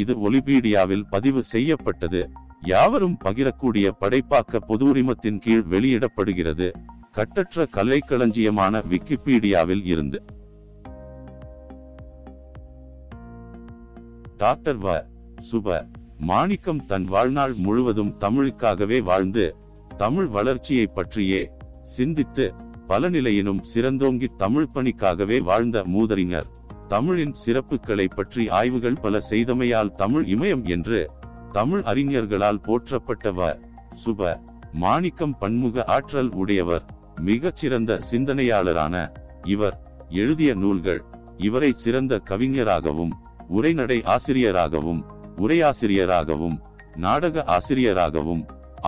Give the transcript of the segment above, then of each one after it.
இது ஒலிபீடியாவில் பதிவு செய்யப்பட்டது. யாவரும் பகிரக்கூடிய படைப்பாக்க பொது உரிமத்தின் கீழ் வெளியிடப்படுகிறது. கட்டற்ற கலைக்களஞ்சியமான விக்கிபீடியாவில் இருந்து. டாக்டர் வ. சுப. மாணிக்கம் தன் வாழ்நாள் முழுவதும் தமிழுக்காகவே வாழ்ந்து தமிழ் வளர்ச்சியை பற்றியே சிந்தித்து பல நிலையினும் சிறந்தோங்கி தமிழ் பணிக்காகவே வாழ்ந்த மூதறிஞர். தமிழின் சிறப்புகளை பற்றி ஆய்வுகள் பல செய்தமையால் தமிழ் இமயம் என்று தமிழ் அறிஞர்களால் போற்றப்பட்டவர் சுப மாணிக்கம் பன்முக ஆற்றல் உடையவர் மிகச்சிறந்த சிந்தனையாளரான இவர் எழுதிய நூல்கள். இவரை சிறந்த கவிஞராகவும் உரைநடை ஆசிரியராகவும் உரையாசிரியராகவும் நாடக ஆசிரியராகவும்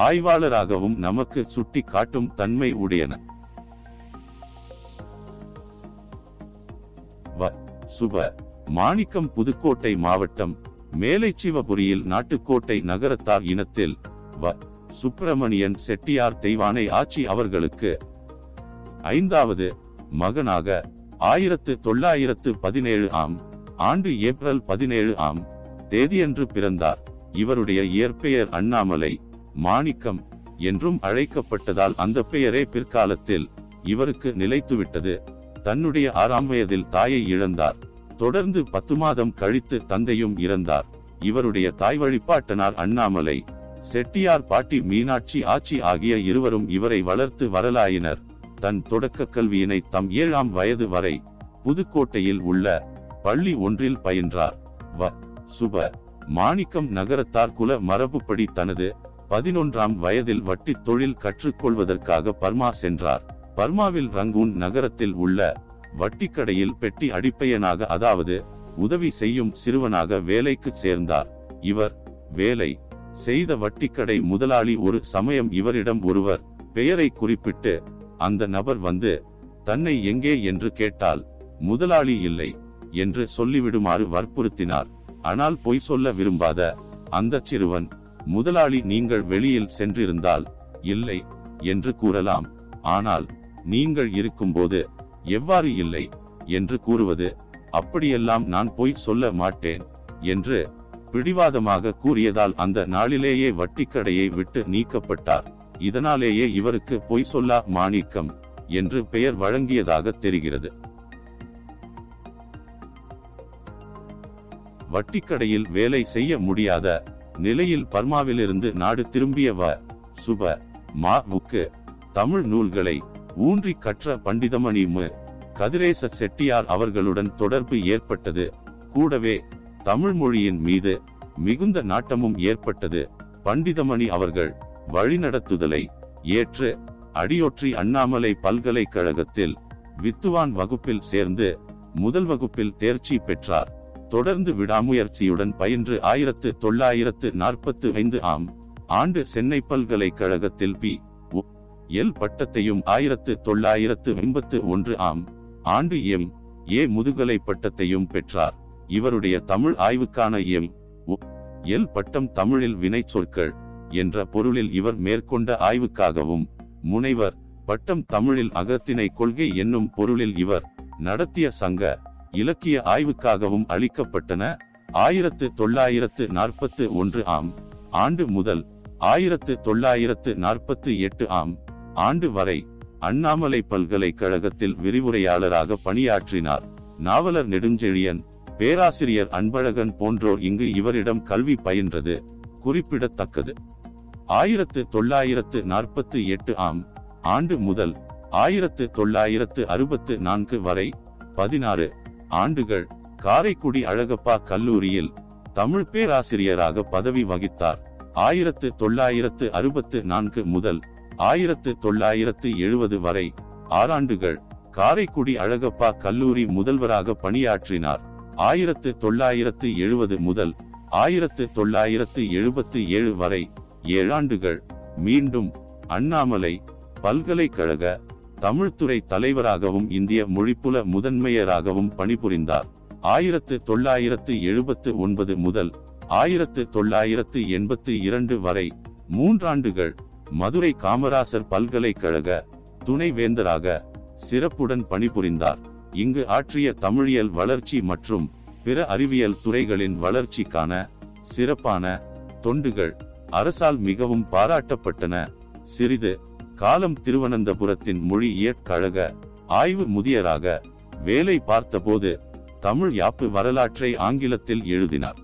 ஆய்வாளராகவும் நமக்கு சுட்டி காட்டும் தன்மை உடையன. சுப. மாணிக்கம் புதுக்கோட்டை மாவட்டம் மேலைச்சிவபுரியில் நாட்டுக்கோட்டை நகரத்தார் இனத்தில் வ. சுப்பிரமணியன் செட்டியார் தெய்வானை ஆட்சி அவர்களுக்கு ஐந்தாவது மகனாக ஆயிரத்து தொள்ளாயிரத்து பதினேழு ஆம் ஆண்டு ஏப்ரல் பதினேழு ஆம் தேதியன்று பிறந்தார். இவருடைய இயற்பெயர் அண்ணாமலை மாணிக்கம் என்றும் அழைக்கப்பட்டதால் அந்த பெயரே பிற்காலத்தில் இவருக்கு நிலைத்துவிட்டது. தன்னுடைய ஆறாம் வயதில் தாயை இழந்தார். தொடர்ந்து பத்து மாதம் கழித்து தந்தையும் இறந்தார். இவருடைய தாய் வழிபாட்டனார் அண்ணாமலை. செட்டியார் பாட்டி மீனாட்சி ஆச்சி ஆகிய இருவரும் இவரை வளர்த்து வரலாயினர். தன் தொடக்க கல்வியினை தம் ஏழாம் வயது வரை புதுக்கோட்டையில் உள்ள பள்ளி ஒன்றில் பயின்றார். வ. சுப. மாணிக்கம் நகரத்தார் குல மரபுப்படி தனது பதினொன்றாம் வயதில் வட்டி தொழில் கற்றுக்கொள்வதற்காக பர்மா சென்றார். பர்மாவில் ரங்கூன் நகரத்தில் உள்ள வட்டிக்கடையில் பெட்டி அடிப்பையனாக அதாவது உதவி செய்யும் சிறுவனாக வேலைக்கு சேர்ந்தார். இவர் வேலை செய்த வட்டிக்கடை முதலாளி ஒரு சமயம் இவரிடம் ஒருவர் பெயரை குறிப்பிட்டு அந்த நபர் வந்து தன்னை எங்கே? என்று கேட்டால் முதலாளி இல்லை என்று சொல்லிவிடுமாறு வற்புறுத்தினார். ஆனால் பொய் சொல்ல விரும்பாத அந்த சிறுவன் முதலாளி நீங்கள் வெளியில் சென்றிருந்தால் இல்லை என்று கூறலாம். ஆனால் நீங்கள் இருக்கும்போது எவ்வாறு இல்லை என்று கூறுவது அப்படியெல்லாம் நான் பொய் சொல்ல மாட்டேன் என்று பிடிவாதமாக கூறியதால் அந்த நாளிலேயே வட்டிக்கடையை விட்டு நீக்கப்பட்டார். இதனாலேயே இவருக்கு பொய் சொல்லா மாணிக்கம் என்று பெயர் வழங்கியதாக தெரிகிறது. வட்டிக்கடையில் வேலை செய்ய முடியாத நிலையில் பர்மாவிலிருந்து நாடு திரும்பிய வ சுப மா முக்கு தமிழ் நூல்களை ஊன்றி கற்ற பண்டிதமணி மு. கதிரேச செட்டியார் அவர்களுடன் தொடர்பு ஏற்பட்டது. கூடவே தமிழ் மொழியின் மீது மிகுந்த நாட்டமும் ஏற்பட்டது. பண்டிதமணி அவர்கள் வழிநடத்துதலை ஏற்று அடியொற்றி அண்ணாமலை பல்கலைக்கழகத்தில் வித்துவான் வகுப்பில் சேர்ந்து முதல் வகுப்பில் தேர்ச்சி பெற்றார். தொடர்ந்து விடாமுயற்சியுடன் பயின்று ஆயிரத்து தொள்ளாயிரத்து நாற்பத்து ஐந்து ஆம் ஆண்டு சென்னை பல்கலைக்கழகத்தில் பி. எல் பட்டத்தையும் ஆயிரத்து தொள்ளாயிரத்து ஐம்பத்து ஒன்று ஆம் ஆண்டு எம். ஏ. முதுகலை பட்டத்தையும் பெற்றார். இவருடைய தமிழ் ஆய்வுக்கான எம். எல் பட்டம் தமிழில் வினை சொற்கள் என்ற பொருளில் இவர் மேற்கொண்ட ஆய்வுக்காகவும் முனைவர் பட்டம் தமிழில் அகத்தினை கொள்கை என்னும் பொருளில் இவர் நடத்திய சங்க இலக்கிய ஆய்வுக்காகவும் அளிக்கப்பட்டன. ஆயிரத்து தொள்ளாயிரத்து நாற்பத்து ஒன்று ஆம் ஆண்டு முதல் ஆயிரத்து தொள்ளாயிரத்து நாற்பத்து எட்டு ஆம் ஆண்டு வரை அண்ணாமலை பல்கலைக்கழகத்தில் விரிவுரையாளராக பணியாற்றினார். நாவலர் நெடுஞ்செழியன் பேராசிரியர் அன்பழகன் போன்றோர் இங்கு இவரிடம் கல்வி பயின்றது குறிப்பிடத்தக்கது. ஆயிரத்து தொள்ளாயிரத்து நாற்பத்தி எட்டு ஆம் ஆண்டு முதல் ஆயிரத்து தொள்ளாயிரத்து அறுபத்து நான்கு வரை பதினாறு ஆண்டுகள் காரைக்குடி அழகப்பா கல்லூரியில் தமிழ் பேராசிரியராக பதவி வகித்தார். ஆயிரத்து தொள்ளாயிரத்து அறுபத்து நான்கு முதல் ஆயிரத்து தொள்ளாயிரத்து எழுபது வரை ஆறாண்டுகள் காரைக்குடி அழகப்பா கல்லூரி முதல்வராக பணியாற்றினார். ஆயிரத்து தொள்ளாயிரத்து எழுபது முதல் ஆயிரத்து தொள்ளாயிரத்து எழுபத்து ஏழு வரை ஏழாண்டுகள் மீண்டும் அண்ணாமலை பல்கலைக்கழக தமிழ்துறை தலைவராகவும் இந்திய மொழிப்புல முதன்மையராகவும் பணிபுரிந்தார். ஆயிரத்து தொள்ளாயிரத்து எழுபத்து ஒன்பது முதல் ஆயிரத்து தொள்ளாயிரத்து எண்பத்து இரண்டு வரை மூன்றாண்டுகள் மதுரை காமராசர் பல்கலைக்கழக துணைவேந்தராக சிறப்புடன் பணிபுரிந்தார். இங்கு ஆற்றிய தமிழியல் வளர்ச்சி மற்றும் பிற அறிவியல் துறைகளின் வளர்ச்சிக்கான சிறப்பான தொண்டுகள் அரசால் மிகவும் பாராட்டப்பட்டன. சிறிது காலம் திருவனந்தபுரத்தின் மொழி இயற்கழக ஆய்வு முதியராக வேலை பார்த்தபோது தமிழ் யாப்பு வரலாற்றை ஆங்கிலத்தில் எழுதினார்.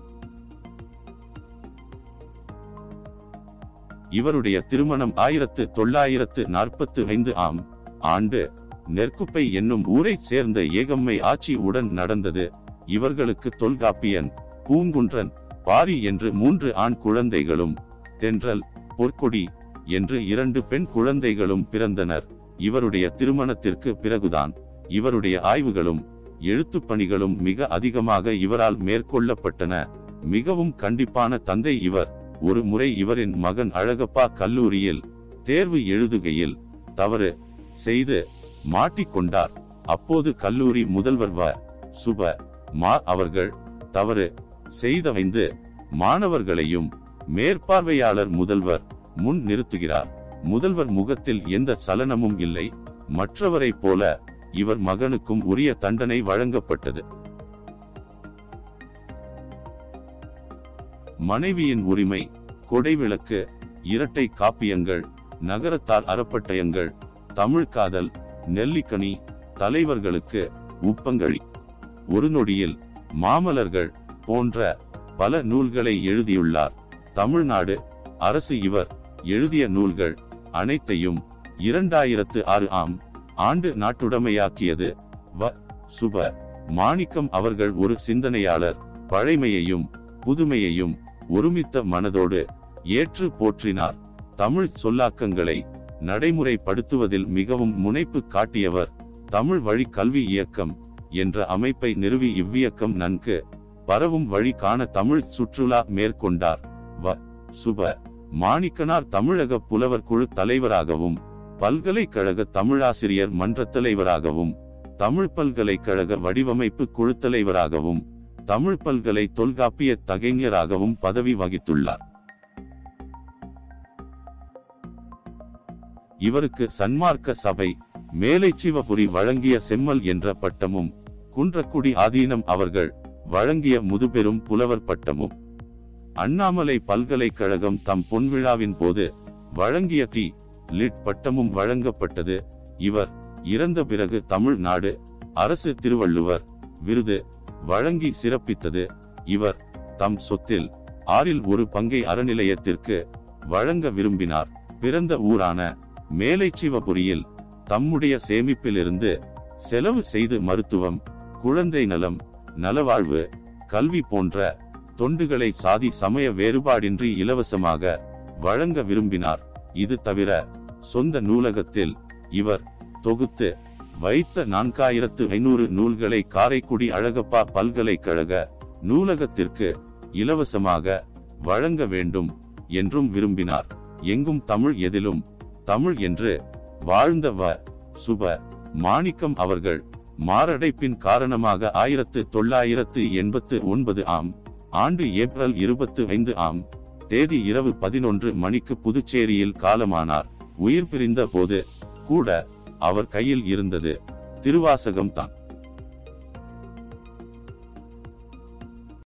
இவருடைய திருமணம் ஆயிரத்து தொள்ளாயிரத்து நாற்பத்து ஐந்து ஆம் ஆண்டு நெற்குப்பை என்னும் ஊரைச் சேர்ந்த ஏகம்மை ஆட்சி உடன் நடந்தது. இவர்களுக்கு தொல்காப்பியன் பூங்குன்றன் பாரி என்று மூன்று ஆண் குழந்தைகளும் தென்றல் பொற்கொடி என்று இரண்டு பெண் குழந்தைகளும் பிறந்தனர். இவருடைய திருமணத்திற்கு பிறகுதான் இவருடைய ஆய்வுகளும் எழுத்துப் பணிகளும் மிக அதிகமாக இவரால் மேற்கொள்ளப்பட்டன. மிகவும் கண்டிப்பான தந்தை இவர். ஒரு முறை இவரின் மகன் அழகப்பா கல்லூரியில் தேர்வு எழுதுகையில் தவறு செய்து மாட்டிக்கொண்டார் அப்போது கல்லூரி முதல்வர் வ. சுப. மா. அவர்கள் தவறு செய்தமைந்து மாணவர்களையும் மேற்பார்வையாளர் முதல்வர் முன் நிறுத்துகிறார். முதல்வர் முகத்தில் எந்த சலனமும் இல்லை. மற்றவரைப் போல இவர் மகனுக்கும் உரிய தண்டனை வழங்கப்பட்டது. மனைவியின் உரிமை கொடைவிளக்கு இரட்டை காப்பியங்கள் நகரத்தார் அறப்பட்டயங்கள் தமிழ் காதல் நெல்லிக்கனி தலைவர்களுக்கு உப்பங்கழி ஒரு நொடியில் மாமலர்கள் போன்ற பல நூல்களை எழுதியுள்ளார். தமிழ்நாடு அரசு இவர் எழுதிய நூல்கள் அனைத்தையும் இரண்டாயிரத்து ஆறு ஆம் ஆண்டு நாட்டுடைமையாக்கியது. வ. சுப. மாணிக்கம் அவர்கள் ஒரு சிந்தனையாளர். பழைமையையும் புதுமையையும் ஒருமித்த மனதோடு ஏற்று போற்றினார். தமிழ் சொல்லாக்கங்களை நடைமுறைப்படுத்துவதில் மிகவும் முனைப்பு காட்டியவர் தமிழ் வழி கல்வி இயக்கம் என்ற அமைப்பை நிறுவி இவ்வியக்கம் நன்கு பரவும் வழி காண தமிழ் சுற்றுலா மேற்கொண்டார். வ. சுப. மாணிக்கனார் தமிழக புலவர் குழு தலைவராகவும் பல்கலைக்கழக தமிழாசிரியர் மன்ற தலைவராகவும் தமிழ் பல்கலைக்கழக வடிவமைப்பு குழு தலைவராகவும் தமிழ் பல்கலை தொல்காப்பிய தகைஞராகவும் பதவி வகித்துள்ளார். இவருக்கு சன்மார்க்க சபை மேலை சிவபுரி வழங்கிய செம்மல் என்ற பட்டமும் குன்றக்குடி ஆதீனம் அவர்கள் வழங்கிய முதுபெரும் புலவர் பட்டமும். அண்ணாமலை பல்கலைக்கழகம் தம் பொன்விழாவின் போது வழங்கிய டி. லிட் பட்டமும் வழங்கப்பட்டது. இவர் இறந்த பிறகு தமிழ்நாடு அரசு திருவள்ளுவர் விருது வழங்கி சிறப்பித்தது. இவர் தம் சொத்தில் ஆறில் ஒரு பங்கை அறநிலையத்திற்கு வழங்க விரும்பினார். பிறந்த ஊரான மேலை சிவபுரியில் தம்முடைய சேமிப்பிலிருந்து செலவு செய்து மருத்துவம் குழந்தை நலம் நலவாழ்வு கல்வி போன்ற தொண்டுகளை சாதி சமய வேறுபாடின்றி இலவசமாக வழங்க விரும்பினார். இது தவிர சொந்த நூலகத்தில் இவர் தொகுத்து வைத்த நான்காயிரத்து ஐநூறு நூல்களை காரைக்குடி அழகப்பா பல்கலைக்கழக நூலகத்திற்கு இலவசமாக வழங்க வேண்டும் என்றும் விரும்பினார். எங்கும் தமிழ் எதிலும் தமிழ் என்று வாழ்ந்த வ. சுப. மாணிக்கம் அவர்கள் மாரடைப்பின் காரணமாக ஆயிரத்து தொள்ளாயிரத்து எண்பத்து ஒன்பது ஆம் ஆண்டு ஏப்ரல் இருபத்து ஐந்து ஆம் தேதி இரவு பதினொன்று மணிக்கு புதுச்சேரியில் காலமானார். உயிர் பிரிந்த போது கூட அவர் கையில் இருந்தது. திருவாசகம் தான்.